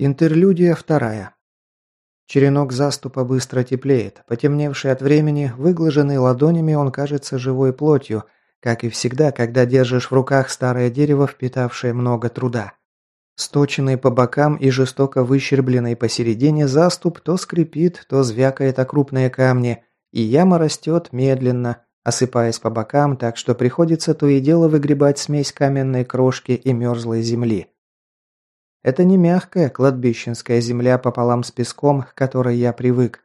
Интерлюдия вторая. Черенок заступа быстро теплеет. Потемневший от времени, выглаженный ладонями, он кажется живой плотью, как и всегда, когда держишь в руках старое дерево, впитавшее много труда. Сточенный по бокам и жестоко выщербленный посередине заступ то скрипит, то звякает о крупные камни, и яма растет медленно, осыпаясь по бокам, так что приходится то и дело выгребать смесь каменной крошки и мерзлой земли. Это не мягкая кладбищенская земля пополам с песком, к которой я привык.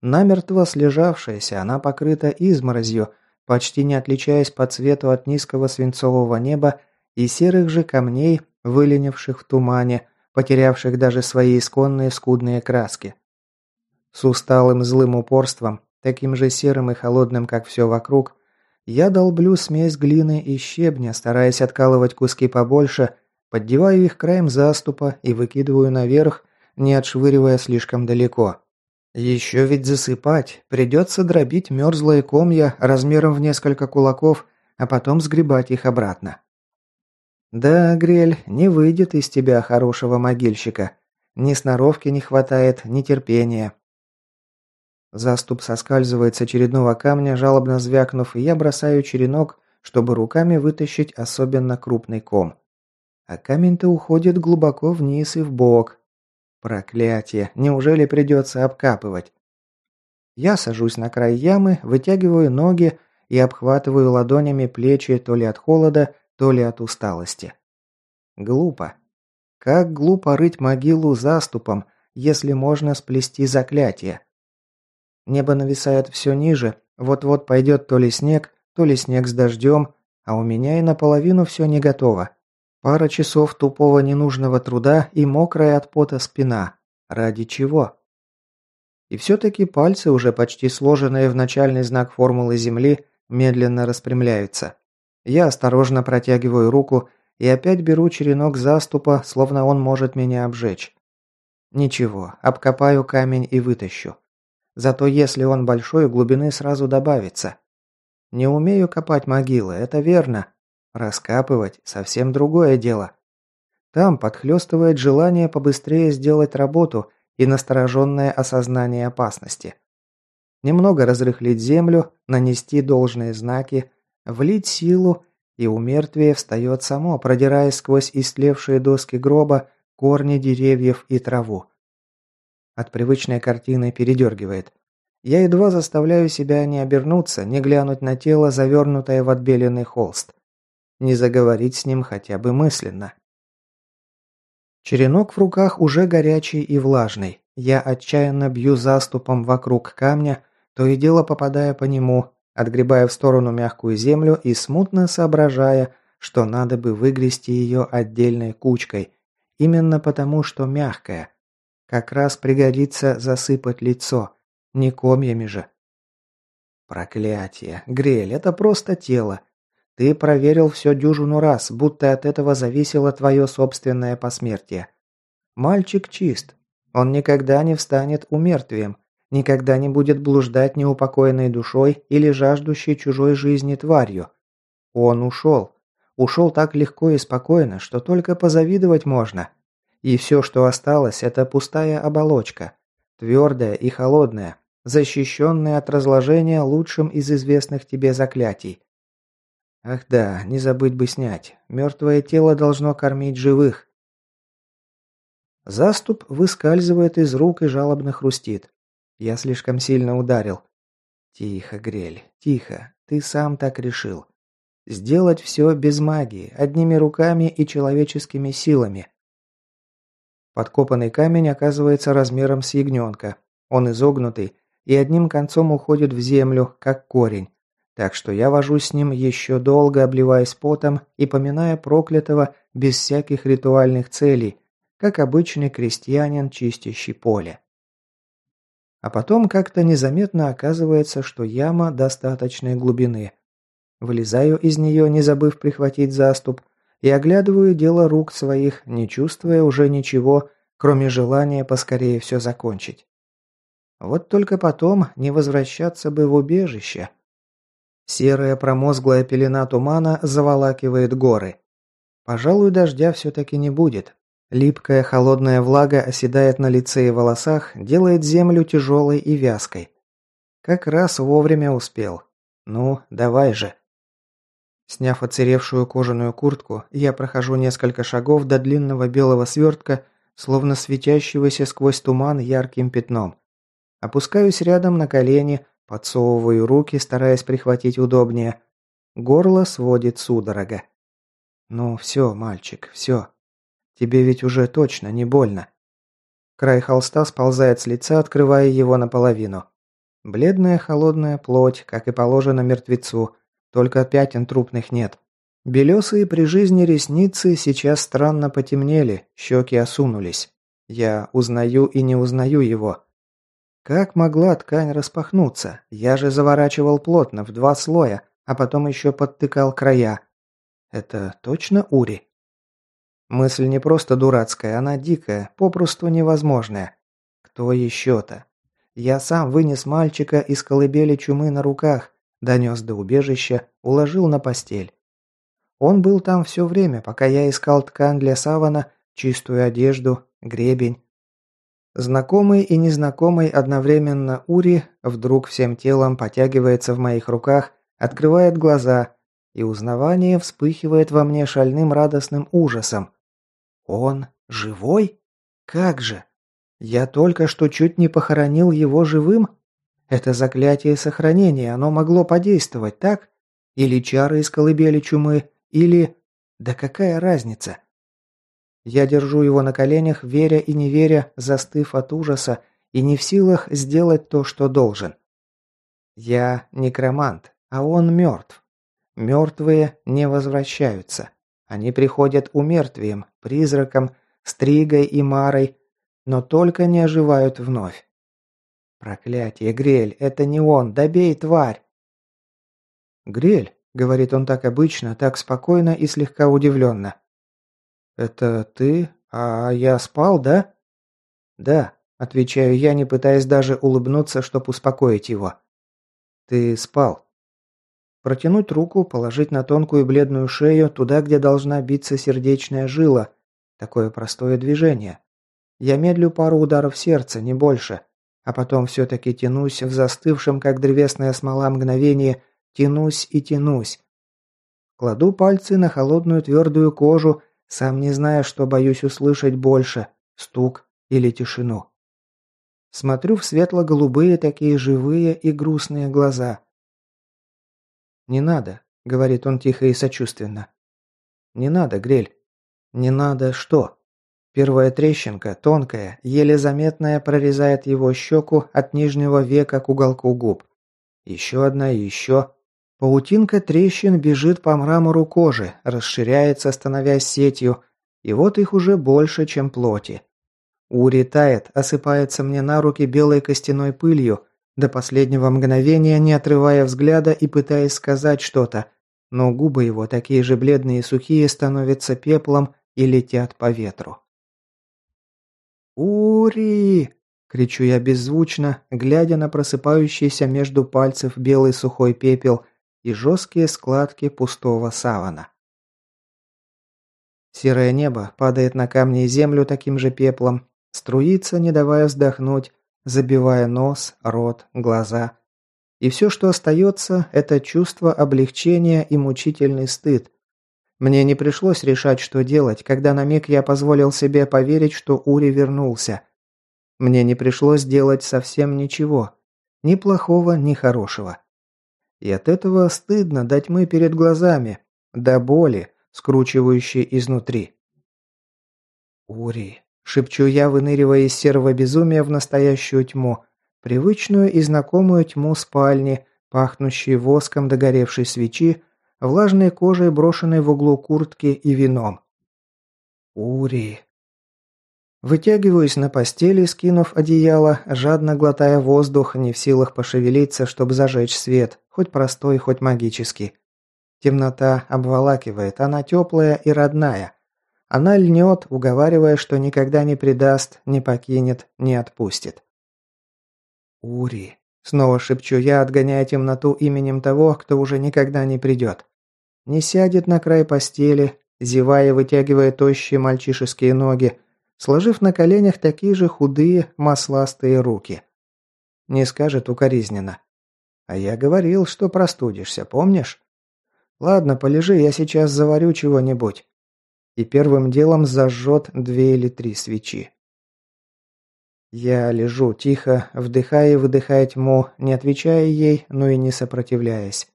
Намертво слежавшаяся, она покрыта изморозью, почти не отличаясь по цвету от низкого свинцового неба и серых же камней, выленивших в тумане, потерявших даже свои исконные скудные краски. С усталым злым упорством, таким же серым и холодным, как все вокруг, я долблю смесь глины и щебня, стараясь откалывать куски побольше – Поддеваю их краем заступа и выкидываю наверх, не отшвыривая слишком далеко. Еще ведь засыпать. Придется дробить мерзлые комья размером в несколько кулаков, а потом сгребать их обратно. Да, Грель, не выйдет из тебя хорошего могильщика. Ни сноровки не хватает, ни терпения. Заступ соскальзывает с очередного камня, жалобно звякнув, и я бросаю черенок, чтобы руками вытащить особенно крупный ком. А камень-то уходит глубоко вниз и в бок. Проклятие, неужели придется обкапывать? Я сажусь на край ямы, вытягиваю ноги и обхватываю ладонями плечи то ли от холода, то ли от усталости. Глупо. Как глупо рыть могилу заступом, если можно сплести заклятие. Небо нависает все ниже, вот-вот пойдет то ли снег, то ли снег с дождем, а у меня и наполовину все не готово. Пара часов тупого ненужного труда и мокрая от пота спина. Ради чего? И все-таки пальцы, уже почти сложенные в начальный знак формулы Земли, медленно распрямляются. Я осторожно протягиваю руку и опять беру черенок заступа, словно он может меня обжечь. Ничего, обкопаю камень и вытащу. Зато если он большой, глубины сразу добавится. Не умею копать могилы, это верно, Раскапывать – совсем другое дело. Там подхлестывает желание побыстрее сделать работу и настороженное осознание опасности. Немного разрыхлить землю, нанести должные знаки, влить силу, и у мертвия встает само, продираясь сквозь истлевшие доски гроба, корни деревьев и траву. От привычной картины передергивает. Я едва заставляю себя не обернуться, не глянуть на тело, завернутое в отбеленный холст не заговорить с ним хотя бы мысленно. Черенок в руках уже горячий и влажный. Я отчаянно бью заступом вокруг камня, то и дело попадая по нему, отгребая в сторону мягкую землю и смутно соображая, что надо бы выгрести ее отдельной кучкой, именно потому, что мягкая. Как раз пригодится засыпать лицо, не комьями же. Проклятие, Грель, это просто тело. Ты проверил все дюжину раз, будто от этого зависело твое собственное посмертие. Мальчик чист. Он никогда не встанет умертвием, никогда не будет блуждать неупокоенной душой или жаждущей чужой жизни тварью. Он ушел. Ушел так легко и спокойно, что только позавидовать можно. И все, что осталось, это пустая оболочка. Твердая и холодная, защищенная от разложения лучшим из известных тебе заклятий. Ах да, не забыть бы снять. Мертвое тело должно кормить живых. Заступ выскальзывает из рук и жалобно хрустит. Я слишком сильно ударил. Тихо, Грель, тихо. Ты сам так решил. Сделать все без магии, одними руками и человеческими силами. Подкопанный камень оказывается размером с ягненка. Он изогнутый и одним концом уходит в землю, как корень. Так что я вожусь с ним еще долго, обливаясь потом и поминая проклятого без всяких ритуальных целей, как обычный крестьянин, чистящий поле. А потом как-то незаметно оказывается, что яма достаточной глубины. Вылезаю из нее, не забыв прихватить заступ, и оглядываю дело рук своих, не чувствуя уже ничего, кроме желания поскорее все закончить. Вот только потом не возвращаться бы в убежище, Серая промозглая пелена тумана заволакивает горы. Пожалуй, дождя все-таки не будет. Липкая холодная влага оседает на лице и волосах, делает землю тяжелой и вязкой. Как раз вовремя успел. Ну, давай же. Сняв оцаревшую кожаную куртку, я прохожу несколько шагов до длинного белого свертка, словно светящегося сквозь туман ярким пятном. Опускаюсь рядом на колени, подсовываю руки, стараясь прихватить удобнее. Горло сводит судорога. «Ну все, мальчик, все. Тебе ведь уже точно не больно». Край холста сползает с лица, открывая его наполовину. Бледная холодная плоть, как и положено мертвецу, только пятен трупных нет. Белесые при жизни ресницы сейчас странно потемнели, щеки осунулись. Я узнаю и не узнаю его. Как могла ткань распахнуться? Я же заворачивал плотно, в два слоя, а потом еще подтыкал края. Это точно Ури? Мысль не просто дурацкая, она дикая, попросту невозможная. Кто еще-то? Я сам вынес мальчика из колыбели чумы на руках, Донес до убежища, уложил на постель. Он был там все время, пока я искал ткань для савана, чистую одежду, гребень. Знакомый и незнакомый одновременно Ури вдруг всем телом потягивается в моих руках, открывает глаза, и узнавание вспыхивает во мне шальным радостным ужасом. Он живой? Как же? Я только что чуть не похоронил его живым? Это заклятие сохранения, оно могло подействовать, так? Или чары из колыбели чумы, или... Да какая разница? Я держу его на коленях, веря и не веря, застыв от ужаса и не в силах сделать то, что должен. Я некромант, а он мертв. Мертвые не возвращаются. Они приходят умертвием, призраком, стригой и марой, но только не оживают вновь. «Проклятие, Грель, это не он, добей, тварь!» «Грель», — говорит он так обычно, так спокойно и слегка удивленно. «Это ты? А я спал, да?» «Да», — отвечаю я, не пытаясь даже улыбнуться, чтобы успокоить его. «Ты спал». Протянуть руку, положить на тонкую бледную шею, туда, где должна биться сердечная жила. Такое простое движение. Я медлю пару ударов сердца, не больше а потом все-таки тянусь в застывшем, как древесная смола мгновение, тянусь и тянусь. Кладу пальцы на холодную твердую кожу, сам не зная, что боюсь услышать больше – стук или тишину. Смотрю в светло-голубые, такие живые и грустные глаза. «Не надо», – говорит он тихо и сочувственно. «Не надо, Грель». «Не надо что?» Первая трещинка, тонкая, еле заметная, прорезает его щеку от нижнего века к уголку губ. Еще одна и еще. Паутинка трещин бежит по мрамору кожи, расширяется, становясь сетью, и вот их уже больше, чем плоти. Ури тает, осыпается мне на руки белой костяной пылью, до последнего мгновения не отрывая взгляда и пытаясь сказать что-то, но губы его, такие же бледные и сухие, становятся пеплом и летят по ветру. «Ури!» – кричу я беззвучно, глядя на просыпающийся между пальцев белый сухой пепел и жесткие складки пустого савана. Серое небо падает на камни и землю таким же пеплом, струится, не давая вздохнуть, забивая нос, рот, глаза. И все, что остается, это чувство облегчения и мучительный стыд, мне не пришлось решать, что делать, когда на миг я позволил себе поверить, что Ури вернулся. Мне не пришлось делать совсем ничего. Ни плохого, ни хорошего. И от этого стыдно до тьмы перед глазами, до боли, скручивающей изнутри. «Ури», — шепчу я, выныривая из серого безумия в настоящую тьму, привычную и знакомую тьму спальни, пахнущей воском догоревшей свечи, влажной кожей, брошенной в углу куртки и вином. Ури. Вытягиваюсь на постели, скинув одеяло, жадно глотая воздух, не в силах пошевелиться, чтобы зажечь свет, хоть простой, хоть магический. Темнота обволакивает, она теплая и родная. Она льнет, уговаривая, что никогда не предаст, не покинет, не отпустит. Ури. Снова шепчу я, отгоняя темноту именем того, кто уже никогда не придет. Не сядет на край постели, зевая, вытягивая тощие мальчишеские ноги, сложив на коленях такие же худые, масластые руки. Не скажет укоризненно. А я говорил, что простудишься, помнишь? Ладно, полежи, я сейчас заварю чего-нибудь. И первым делом зажжет две или три свечи. Я лежу тихо, вдыхая и выдыхая тьму, не отвечая ей, но и не сопротивляясь.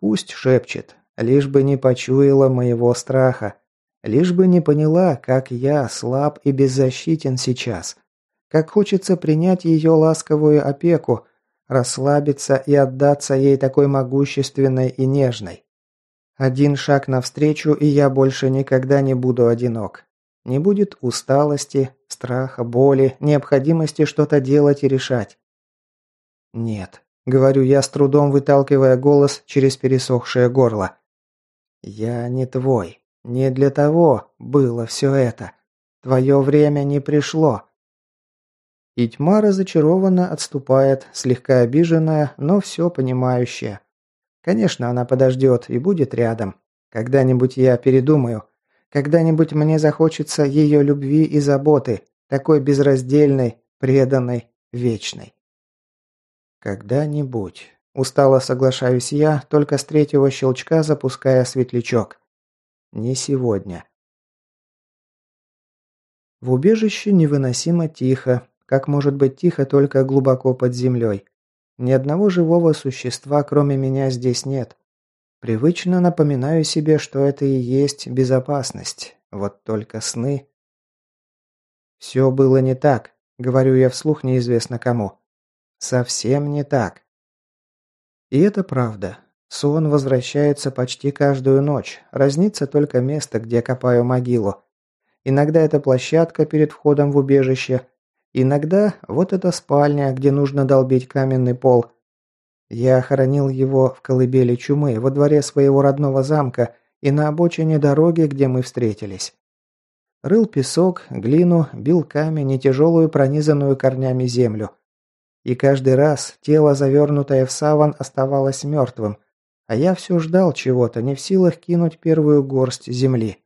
Пусть шепчет, лишь бы не почуяла моего страха, лишь бы не поняла, как я слаб и беззащитен сейчас, как хочется принять ее ласковую опеку, расслабиться и отдаться ей такой могущественной и нежной. Один шаг навстречу, и я больше никогда не буду одинок. Не будет усталости, страха, боли, необходимости что-то делать и решать. «Нет», — говорю я, с трудом выталкивая голос через пересохшее горло. «Я не твой. Не для того было все это. Твое время не пришло». И тьма разочарованно отступает, слегка обиженная, но все понимающая. Конечно, она подождет и будет рядом. Когда-нибудь я передумаю, когда-нибудь мне захочется ее любви и заботы, такой безраздельной, преданной, вечной. Когда-нибудь. Устало соглашаюсь я, только с третьего щелчка запуская светлячок. Не сегодня. В убежище невыносимо тихо, как может быть тихо только глубоко под землей. Ни одного живого существа, кроме меня, здесь нет. Привычно напоминаю себе, что это и есть безопасность. Вот только сны... Все было не так, говорю я вслух неизвестно кому. Совсем не так. И это правда. Сон возвращается почти каждую ночь. Разнится только место, где копаю могилу. Иногда это площадка перед входом в убежище. Иногда вот эта спальня, где нужно долбить каменный пол – я хоронил его в колыбели чумы, во дворе своего родного замка и на обочине дороги, где мы встретились. Рыл песок, глину, бил камень и тяжелую пронизанную корнями землю. И каждый раз тело, завернутое в саван, оставалось мертвым, а я все ждал чего-то, не в силах кинуть первую горсть земли.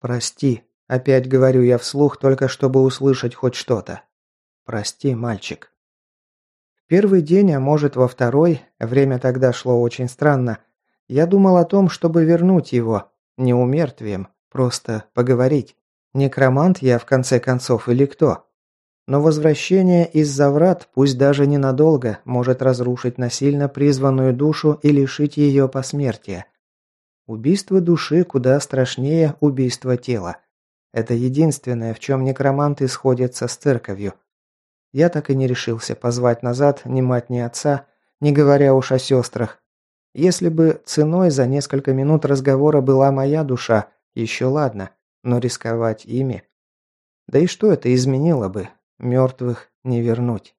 «Прости», — опять говорю я вслух, только чтобы услышать хоть что-то. «Прости, мальчик». Первый день, а может во второй, время тогда шло очень странно, я думал о том, чтобы вернуть его, не умертвием, просто поговорить. Некромант я в конце концов или кто? Но возвращение из-за врат, пусть даже ненадолго, может разрушить насильно призванную душу и лишить ее посмертия. Убийство души куда страшнее убийства тела. Это единственное, в чем некроманты сходятся с церковью – я так и не решился позвать назад ни мать, ни отца, не говоря уж о сестрах. Если бы ценой за несколько минут разговора была моя душа, еще ладно, но рисковать ими... Да и что это изменило бы? Мертвых не вернуть.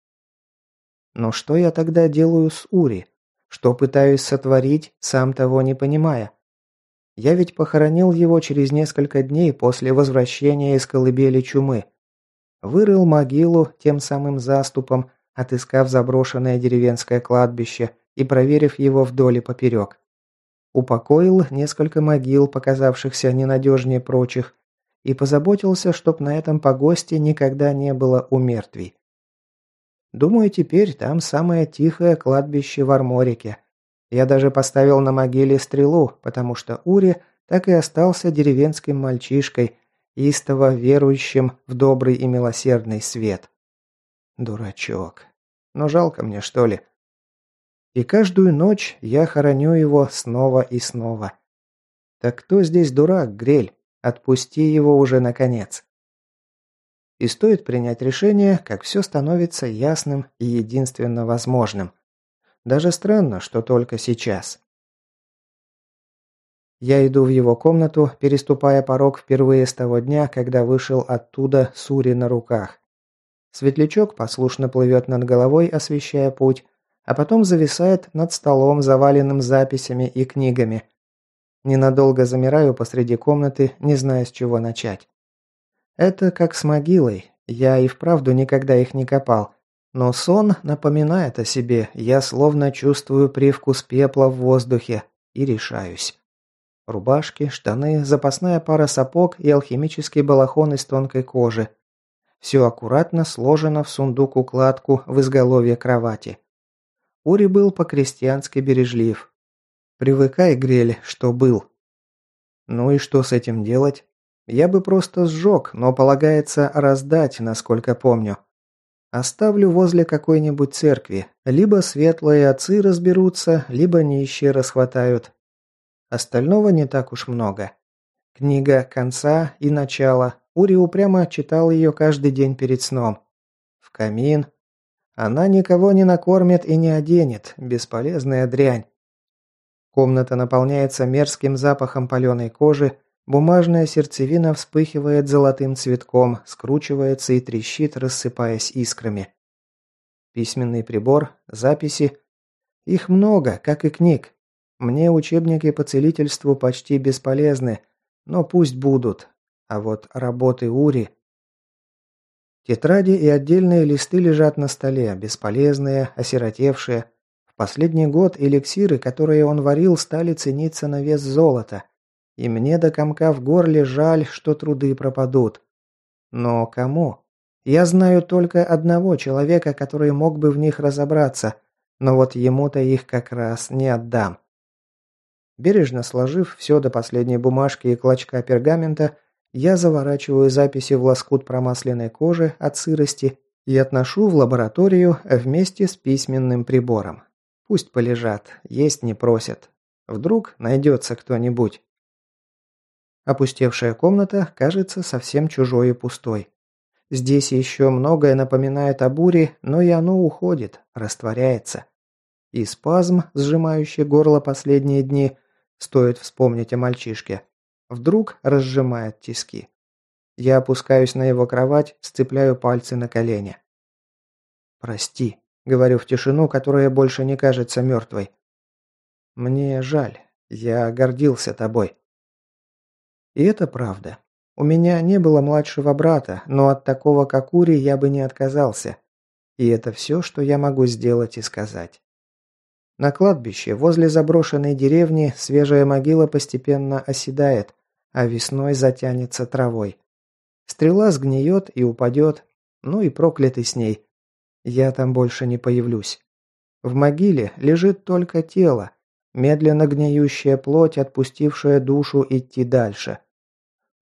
Но что я тогда делаю с Ури? Что пытаюсь сотворить, сам того не понимая? Я ведь похоронил его через несколько дней после возвращения из колыбели чумы. Вырыл могилу тем самым заступом, отыскав заброшенное деревенское кладбище и проверив его вдоль и поперек. Упокоил несколько могил, показавшихся ненадежнее прочих, и позаботился, чтоб на этом погосте никогда не было умертвий. Думаю, теперь там самое тихое кладбище в Арморике. Я даже поставил на могиле стрелу, потому что Ури так и остался деревенским мальчишкой, истово верующим в добрый и милосердный свет. Дурачок. Но жалко мне, что ли? И каждую ночь я хороню его снова и снова. Так кто здесь дурак, Грель? Отпусти его уже наконец. И стоит принять решение, как все становится ясным и единственно возможным. Даже странно, что только сейчас. Я иду в его комнату, переступая порог впервые с того дня, когда вышел оттуда с Ури на руках. Светлячок послушно плывет над головой, освещая путь, а потом зависает над столом, заваленным записями и книгами. Ненадолго замираю посреди комнаты, не зная, с чего начать. Это как с могилой. Я и вправду никогда их не копал. Но сон напоминает о себе, я словно чувствую привкус пепла в воздухе и решаюсь. Рубашки, штаны, запасная пара сапог и алхимический балахон из тонкой кожи. Все аккуратно сложено в сундук-укладку в изголовье кровати. Ури был по-крестьянски бережлив. Привыкай, Грель, что был. Ну и что с этим делать? Я бы просто сжег, но полагается раздать, насколько помню. Оставлю возле какой-нибудь церкви. Либо светлые отцы разберутся, либо нищие расхватают. Остального не так уж много. Книга конца и начала. Ури упрямо читал ее каждый день перед сном. В камин. Она никого не накормит и не оденет. Бесполезная дрянь. Комната наполняется мерзким запахом паленой кожи, Бумажная сердцевина вспыхивает золотым цветком, скручивается и трещит, рассыпаясь искрами. Письменный прибор, записи. Их много, как и книг. Мне учебники по целительству почти бесполезны, но пусть будут. А вот работы Ури... Тетради и отдельные листы лежат на столе, бесполезные, осиротевшие. Последний год эликсиры, которые он варил, стали цениться на вес золота – и мне до комка в горле жаль, что труды пропадут. Но кому? Я знаю только одного человека, который мог бы в них разобраться, но вот ему-то их как раз не отдам. Бережно сложив все до последней бумажки и клочка пергамента, я заворачиваю записи в лоскут промасленной кожи от сырости и отношу в лабораторию вместе с письменным прибором. Пусть полежат, есть не просят. Вдруг найдется кто-нибудь. Опустевшая комната кажется совсем чужой и пустой. Здесь еще многое напоминает о буре, но и оно уходит, растворяется. И спазм, сжимающий горло последние дни, стоит вспомнить о мальчишке, вдруг разжимает тиски. Я опускаюсь на его кровать, сцепляю пальцы на колени. «Прости», — говорю в тишину, которая больше не кажется мертвой. «Мне жаль. Я гордился тобой». И это правда. У меня не было младшего брата, но от такого, как Ури, я бы не отказался. И это все, что я могу сделать и сказать. На кладбище, возле заброшенной деревни, свежая могила постепенно оседает, а весной затянется травой. Стрела сгниет и упадет, ну и проклятый с ней. Я там больше не появлюсь. В могиле лежит только тело, медленно гниющая плоть, отпустившая душу идти дальше.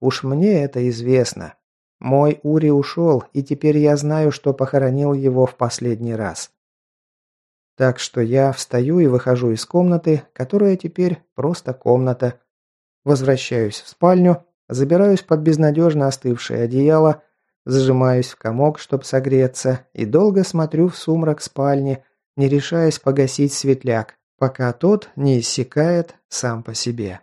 Уж мне это известно. Мой Ури ушел, и теперь я знаю, что похоронил его в последний раз. Так что я встаю и выхожу из комнаты, которая теперь просто комната. Возвращаюсь в спальню, забираюсь под безнадежно остывшее одеяло, зажимаюсь в комок, чтобы согреться, и долго смотрю в сумрак спальни, не решаясь погасить светляк, пока тот не иссякает сам по себе.